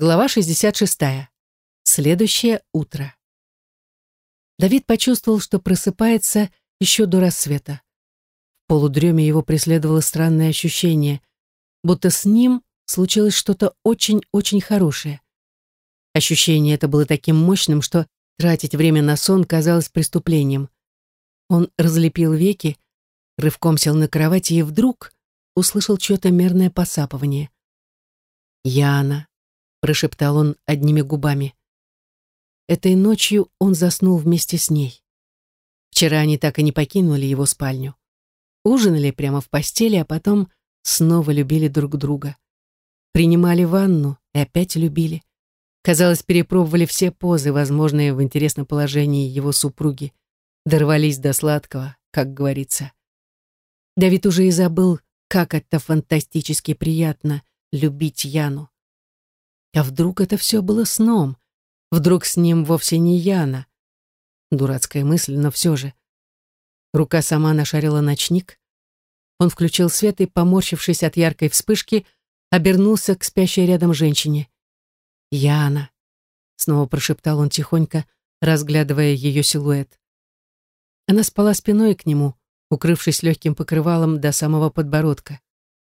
Глава 66. Следующее утро. Давид почувствовал, что просыпается еще до рассвета. В полудреме его преследовало странное ощущение, будто с ним случилось что-то очень-очень хорошее. Ощущение это было таким мощным, что тратить время на сон казалось преступлением. Он разлепил веки, рывком сел на кровати и вдруг услышал чье-то мерное посапывание. Яна, прошептал он одними губами. Этой ночью он заснул вместе с ней. Вчера они так и не покинули его спальню. Ужинали прямо в постели, а потом снова любили друг друга. Принимали ванну и опять любили. Казалось, перепробовали все позы, возможные в интересном положении его супруги. Дорвались до сладкого, как говорится. Давид уже и забыл, как это фантастически приятно любить Яну. А вдруг это все было сном? Вдруг с ним вовсе не Яна? Дурацкая мысль, но все же. Рука сама нашарила ночник. Он включил свет и, поморщившись от яркой вспышки, обернулся к спящей рядом женщине. «Яна», — снова прошептал он тихонько, разглядывая ее силуэт. Она спала спиной к нему, укрывшись легким покрывалом до самого подбородка.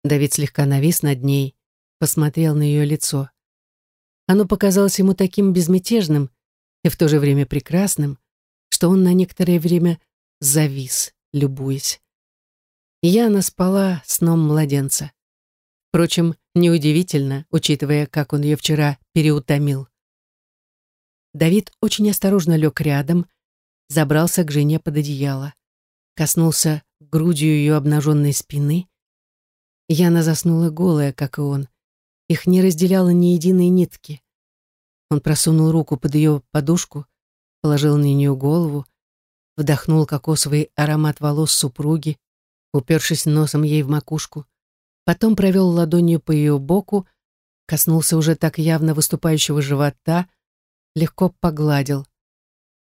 Давид слегка навис над ней, посмотрел на ее лицо. Оно показалось ему таким безмятежным и в то же время прекрасным, что он на некоторое время завис, любуясь. Яна спала сном младенца. Впрочем, неудивительно, учитывая, как он ее вчера переутомил. Давид очень осторожно лег рядом, забрался к жене под одеяло, коснулся грудью ее обнаженной спины. Яна заснула голая, как и он, их не разделяло ни единой нитки. Он просунул руку под ее подушку, положил на нее голову, вдохнул кокосовый аромат волос супруги, упершись носом ей в макушку, потом провел ладонью по ее боку, коснулся уже так явно выступающего живота, легко погладил.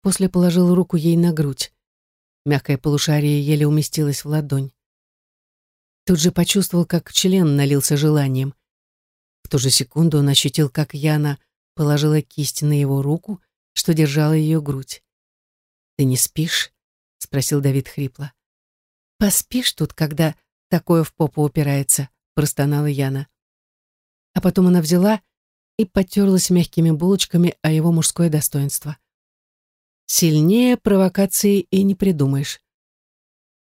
После положил руку ей на грудь. Мягкое полушарие еле уместилось в ладонь. Тут же почувствовал, как член налился желанием. Ту же секунду он ощутил, как Яна положила кисть на его руку, что держала ее грудь. «Ты не спишь?» — спросил Давид хрипло. «Поспишь тут, когда такое в попу упирается?» — простонала Яна. А потом она взяла и потерлась мягкими булочками о его мужское достоинство. Сильнее провокации и не придумаешь.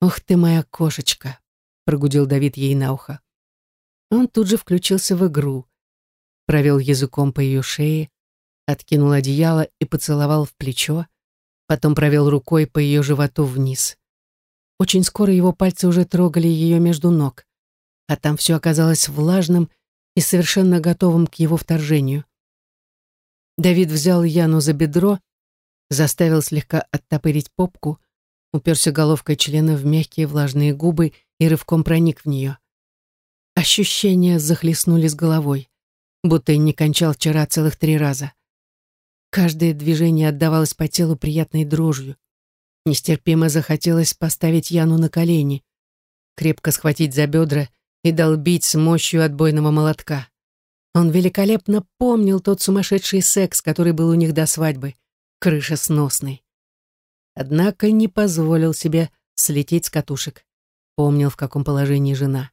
«Ух ты, моя кошечка!» — прогудел Давид ей на ухо. Он тут же включился в игру, провел языком по ее шее, откинул одеяло и поцеловал в плечо, потом провел рукой по ее животу вниз. Очень скоро его пальцы уже трогали ее между ног, а там все оказалось влажным и совершенно готовым к его вторжению. Давид взял Яну за бедро, заставил слегка оттопырить попку, уперся головкой члена в мягкие влажные губы и рывком проник в нее. Ощущения захлестнули с головой, будто и не кончал вчера целых три раза. Каждое движение отдавалось по телу приятной дрожью. Нестерпимо захотелось поставить Яну на колени, крепко схватить за бедра и долбить с мощью отбойного молотка. Он великолепно помнил тот сумасшедший секс, который был у них до свадьбы, крыша сносный. Однако не позволил себе слететь с катушек. Помнил, в каком положении жена.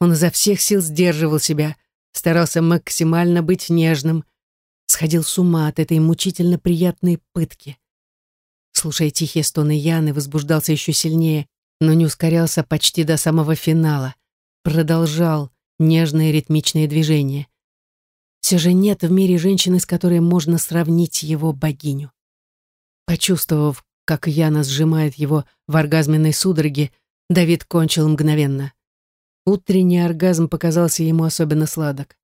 Он изо всех сил сдерживал себя, старался максимально быть нежным, сходил с ума от этой мучительно приятной пытки. Слушая тихие стоны Яны, возбуждался еще сильнее, но не ускорялся почти до самого финала. Продолжал нежные ритмичные движения. Все же нет в мире женщины, с которой можно сравнить его богиню. Почувствовав, как Яна сжимает его в оргазменной судороге, Давид кончил мгновенно. Утренний оргазм показался ему особенно сладок.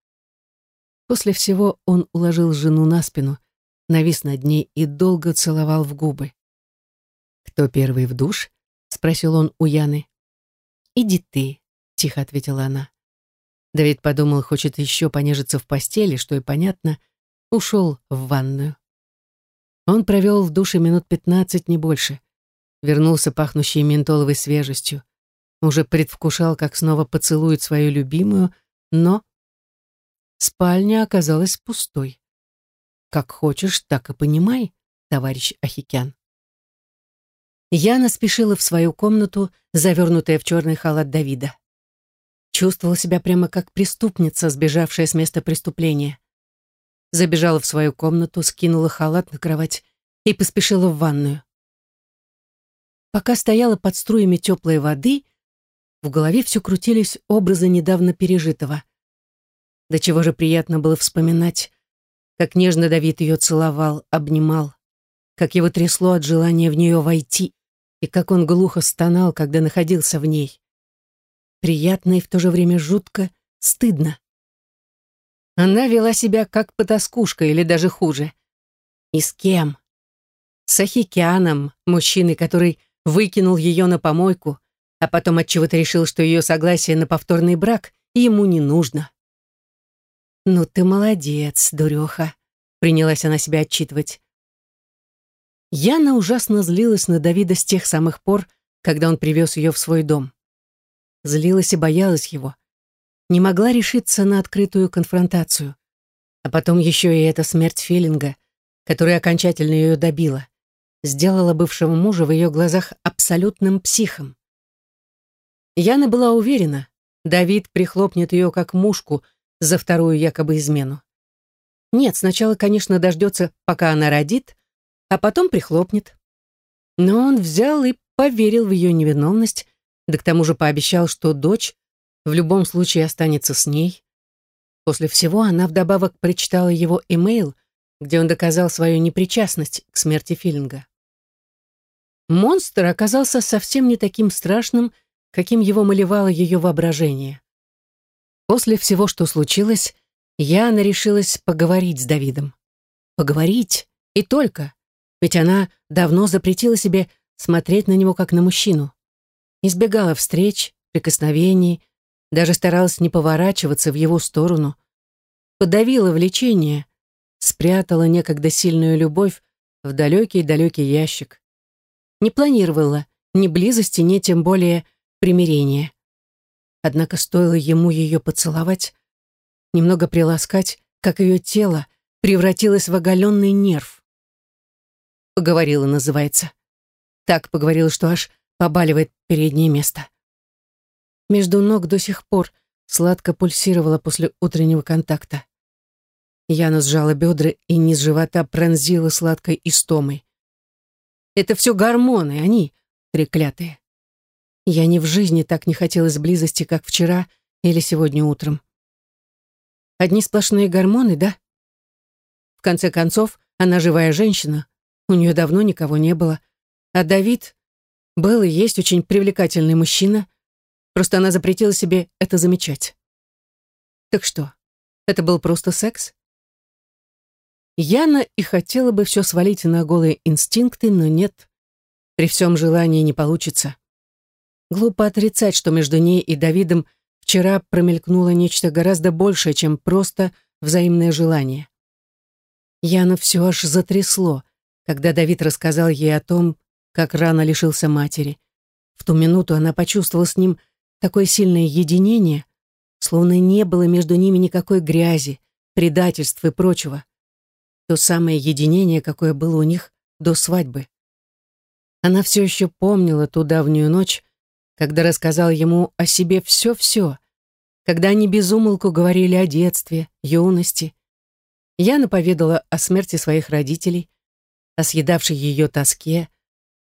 После всего он уложил жену на спину, навис над ней и долго целовал в губы. «Кто первый в душ?» — спросил он у Яны. «Иди ты», — тихо ответила она. Давид подумал, хочет еще понежиться в постели, что и понятно, ушел в ванную. Он провел в душе минут пятнадцать, не больше. Вернулся пахнущий ментоловой свежестью уже предвкушал, как снова поцелует свою любимую, но... спальня оказалась пустой. Как хочешь, так и понимай, товарищ Ахикян. Яна спешила в свою комнату, завернутая в черный халат Давида. Чувствовала себя прямо как преступница, сбежавшая с места преступления. Забежала в свою комнату, скинула халат на кровать и поспешила в ванную. Пока стояла под струями теплой воды, в голове все крутились образы недавно пережитого. До чего же приятно было вспоминать, как нежно Давид ее целовал, обнимал, как его трясло от желания в нее войти, и как он глухо стонал, когда находился в ней. Приятно и в то же время жутко, стыдно. Она вела себя как потаскушка или даже хуже. И с кем? С Ахикяном, мужчиной, который выкинул ее на помойку, а потом отчего-то решил, что ее согласие на повторный брак ему не нужно. «Ну ты молодец, дуреха», — принялась она себя отчитывать. Яна ужасно злилась на Давида с тех самых пор, когда он привез ее в свой дом. Злилась и боялась его. Не могла решиться на открытую конфронтацию. А потом еще и эта смерть Филинга, которая окончательно ее добила, сделала бывшего мужа в ее глазах абсолютным психом. Яна была уверена, Давид прихлопнет ее как мушку за вторую якобы измену. Нет, сначала, конечно, дождется, пока она родит, а потом прихлопнет. Но он взял и поверил в ее невиновность, да к тому же пообещал, что дочь в любом случае останется с ней. После всего она вдобавок прочитала его имейл, где он доказал свою непричастность к смерти Филинга. Монстр оказался совсем не таким страшным, каким его малевало ее воображение. После всего, что случилось, Яна решилась поговорить с Давидом. Поговорить и только, ведь она давно запретила себе смотреть на него как на мужчину. Избегала встреч, прикосновений, даже старалась не поворачиваться в его сторону. Подавила влечение, спрятала некогда сильную любовь в далекий-далекий ящик. Не планировала ни близости, ни тем более примирения. Однако стоило ему ее поцеловать, немного приласкать, как ее тело превратилось в оголенный нерв. «Поговорила» называется. Так поговорила, что аж побаливает переднее место. Между ног до сих пор сладко пульсировала после утреннего контакта. Яна сжала бедра и низ живота пронзила сладкой истомой. Это все гормоны, они треклятые. Я ни в жизни так не хотелось близости, как вчера или сегодня утром. Одни сплошные гормоны, да? В конце концов, она живая женщина, у нее давно никого не было. А Давид был и есть очень привлекательный мужчина, просто она запретила себе это замечать. Так что, это был просто секс? Яна и хотела бы все свалить на голые инстинкты, но нет. При всем желании не получится. Глупо отрицать, что между ней и Давидом вчера промелькнуло нечто гораздо большее, чем просто взаимное желание. Яна все аж затрясло, когда Давид рассказал ей о том, как рано лишился матери. В ту минуту она почувствовала с ним такое сильное единение, словно не было между ними никакой грязи, предательств и прочего. То самое единение, какое было у них до свадьбы. Она все еще помнила ту давнюю ночь, когда рассказал ему о себе все-все, когда они безумолку говорили о детстве, юности. Яна поведала о смерти своих родителей, о съедавшей ее тоске,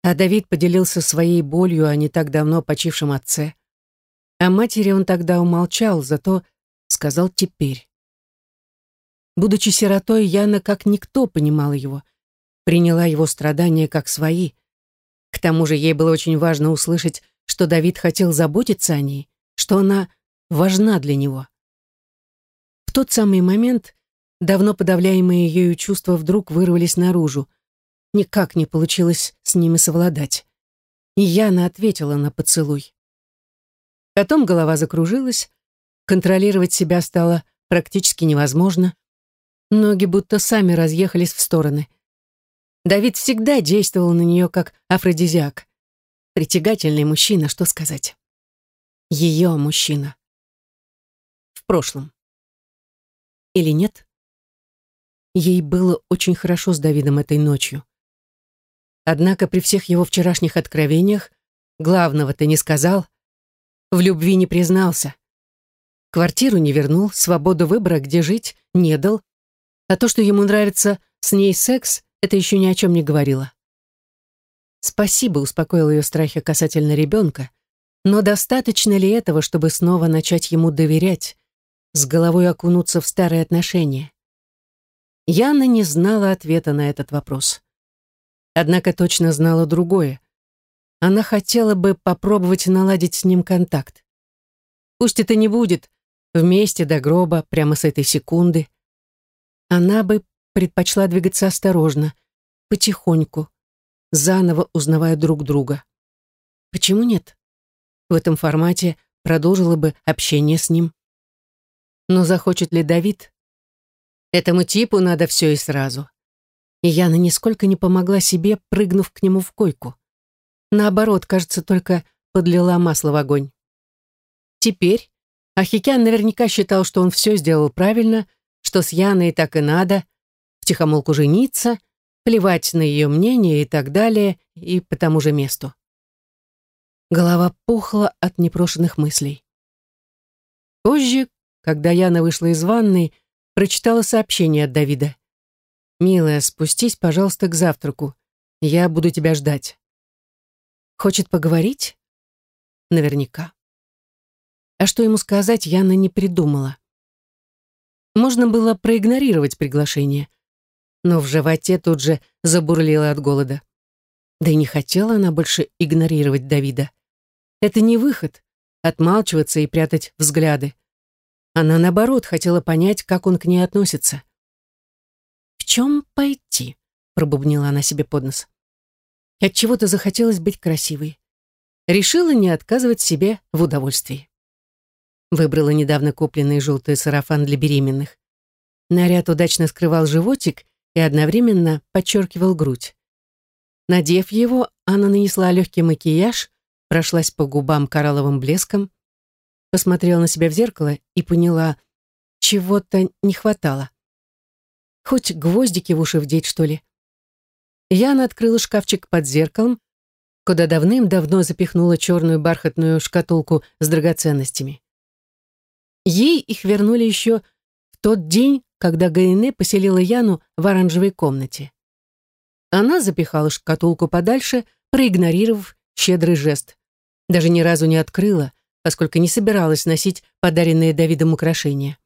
а Давид поделился своей болью о не так давно почившем отце. О матери он тогда умолчал, зато сказал теперь. Будучи сиротой, Яна как никто понимала его, приняла его страдания как свои. К тому же ей было очень важно услышать, что Давид хотел заботиться о ней, что она важна для него. В тот самый момент давно подавляемые ею чувства вдруг вырвались наружу. Никак не получилось с ними совладать. И Яна ответила на поцелуй. Потом голова закружилась, контролировать себя стало практически невозможно. Ноги будто сами разъехались в стороны. Давид всегда действовал на нее как афродизиак. Притягательный мужчина, что сказать. Ее мужчина. В прошлом. или нет? Ей было очень хорошо с Давидом этой ночью. Однако при всех его вчерашних откровениях главного ты не сказал, в любви не признался. Квартиру не вернул, свободу выбора, где жить, не дал, а то, что ему нравится с ней секс, это еще ни о чем не говорило. Спасибо, успокоил ее страхи касательно ребенка, но достаточно ли этого, чтобы снова начать ему доверять, с головой окунуться в старые отношения? Яна не знала ответа на этот вопрос. Однако точно знала другое. Она хотела бы попробовать наладить с ним контакт. Пусть это не будет вместе до гроба, прямо с этой секунды. Она бы предпочла двигаться осторожно, потихоньку, заново узнавая друг друга. Почему нет? В этом формате продолжила бы общение с ним. Но захочет ли Давид? Этому типу надо все и сразу. И Яна нисколько не помогла себе, прыгнув к нему в койку. Наоборот, кажется, только подлила масло в огонь. Теперь Ахикян наверняка считал, что он все сделал правильно, что с Яной так и надо, втихомолку жениться, плевать на ее мнение и так далее, и по тому же месту. Голова пухла от непрошенных мыслей. Позже, когда Яна вышла из ванной, прочитала сообщение от Давида. «Милая, спустись, пожалуйста, к завтраку. Я буду тебя ждать». «Хочет поговорить?» «Наверняка». А что ему сказать, Яна не придумала. Можно было проигнорировать приглашение, но в животе тут же забурлило от голода. Да и не хотела она больше игнорировать Давида. Это не выход — отмалчиваться и прятать взгляды. Она, наоборот, хотела понять, как он к ней относится. «В чем пойти?» — пробубнила она себе под нос. Отчего-то захотелось быть красивой. Решила не отказывать себе в удовольствии. Выбрала недавно купленный желтый сарафан для беременных. Наряд удачно скрывал животик и одновременно подчеркивал грудь. Надев его, она нанесла легкий макияж, прошлась по губам коралловым блеском, посмотрела на себя в зеркало и поняла, чего-то не хватало. Хоть гвоздики в уши вдеть, что ли. Яна открыла шкафчик под зеркалом, куда давным-давно запихнула черную бархатную шкатулку с драгоценностями. Ей их вернули еще в тот день, когда Гайне поселила Яну в оранжевой комнате. Она запихала шкатулку подальше, проигнорировав щедрый жест. Даже ни разу не открыла, поскольку не собиралась носить подаренные Давидом украшения.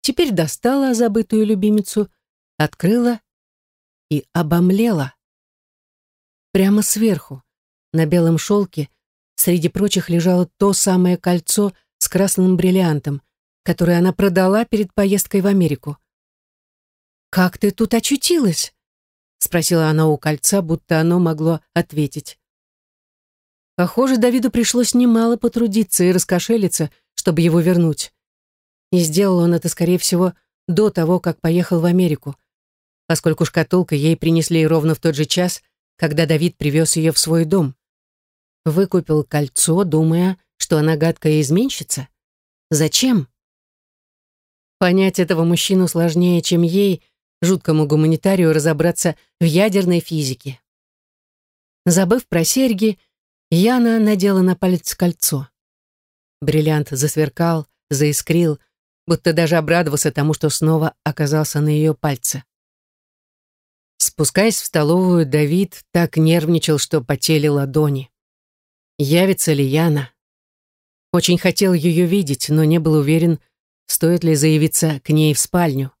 Теперь достала забытую любимицу, открыла и обомлела. Прямо сверху, на белом шелке, среди прочих лежало то самое кольцо с красным бриллиантом, которое она продала перед поездкой в Америку. «Как ты тут очутилась?» — спросила она у кольца, будто оно могло ответить. Похоже, Давиду пришлось немало потрудиться и раскошелиться, чтобы его вернуть. И сделал он это, скорее всего, до того, как поехал в Америку, поскольку шкатулка ей принесли ровно в тот же час, когда Давид привез ее в свой дом. Выкупил кольцо, думая, что она гадкая изменщица. Зачем? Понять этого мужчину сложнее, чем ей, жуткому гуманитарию, разобраться в ядерной физике. Забыв про серьги, Яна надела на палец кольцо. Бриллиант засверкал, заискрил, будто даже обрадовался тому, что снова оказался на ее пальце. Спускаясь в столовую, Давид так нервничал, что потели ладони. Явится ли Яна? Очень хотел ее видеть, но не был уверен, стоит ли заявиться к ней в спальню.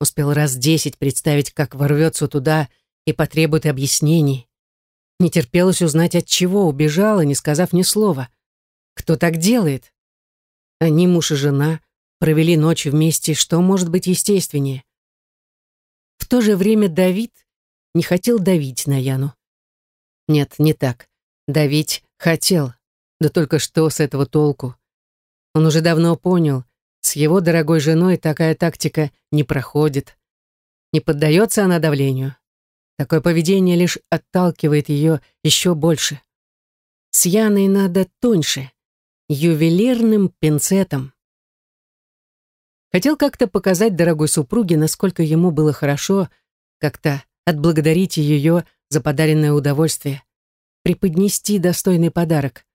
Успел раз десять представить, как ворвется туда и потребует объяснений. Не терпелось узнать, от чего убежала, не сказав ни слова. Кто так делает? Они, муж и жена, провели ночь вместе, что может быть естественнее? В то же время Давид не хотел давить на Яну. Нет, не так. Давить хотел. Да только что с этого толку? Он уже давно понял, с его дорогой женой такая тактика не проходит. Не поддается она давлению. Такое поведение лишь отталкивает ее еще больше. С Яной надо тоньше, ювелирным пинцетом. Хотел как-то показать дорогой супруге, насколько ему было хорошо, как-то отблагодарить ее за подаренное удовольствие, преподнести достойный подарок.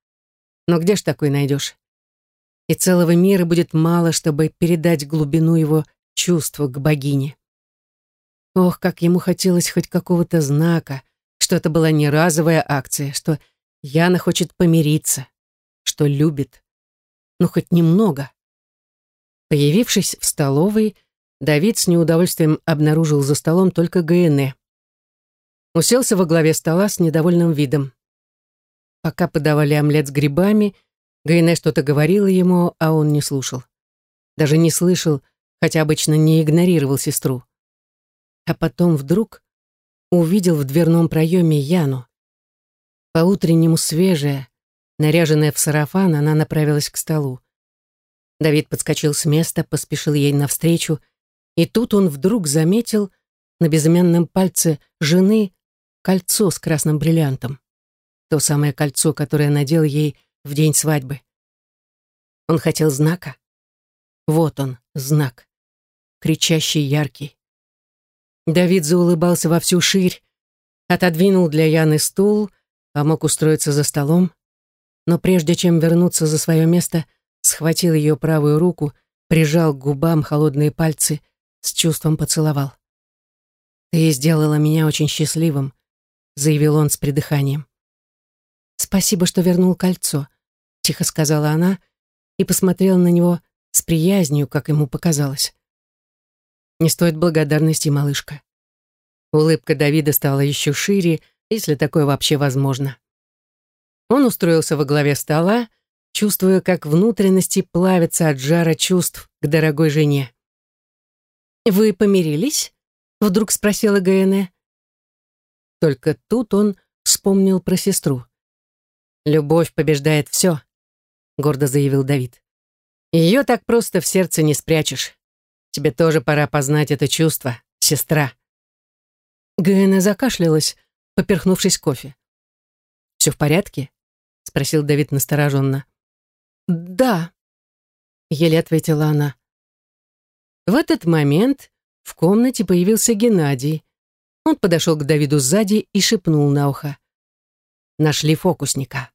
Но где ж такой найдешь? И целого мира будет мало, чтобы передать глубину его чувства к богине. Ох, как ему хотелось хоть какого-то знака, что это была не разовая акция, что Яна хочет помириться, что любит. Ну, хоть немного. Появившись в столовой, Давид с неудовольствием обнаружил за столом только ГНЭ. Уселся во главе стола с недовольным видом. Пока подавали омлет с грибами, ГНЭ что-то говорила ему, а он не слушал. Даже не слышал, хотя обычно не игнорировал сестру. А потом вдруг увидел в дверном проеме Яну. По-утреннему свежая, наряженная в сарафан, она направилась к столу. Давид подскочил с места, поспешил ей навстречу, и тут он вдруг заметил на безымянном пальце жены кольцо с красным бриллиантом. То самое кольцо, которое надел ей в день свадьбы. Он хотел знака. Вот он, знак. Кричащий, яркий. Давид заулыбался во всю ширь, отодвинул для Яны стул, помог устроиться за столом, но прежде чем вернуться за свое место, схватил ее правую руку, прижал к губам холодные пальцы, с чувством поцеловал. «Ты сделала меня очень счастливым», — заявил он с придыханием. «Спасибо, что вернул кольцо», — тихо сказала она и посмотрела на него с приязнью, как ему показалось. «Не стоит благодарности, малышка». Улыбка Давида стала еще шире, если такое вообще возможно. Он устроился во главе стола, чувствуя, как внутренности плавятся от жара чувств к дорогой жене. «Вы помирились?» — вдруг спросила Гаэне. Только тут он вспомнил про сестру. «Любовь побеждает все», — гордо заявил Давид. «Ее так просто в сердце не спрячешь. Тебе тоже пора познать это чувство, сестра». Гэна закашлялась, поперхнувшись кофе. «Все в порядке?» — спросил Давид настороженно. «Да», — еле ответила она. В этот момент в комнате появился Геннадий. Он подошел к Давиду сзади и шепнул на ухо. «Нашли фокусника».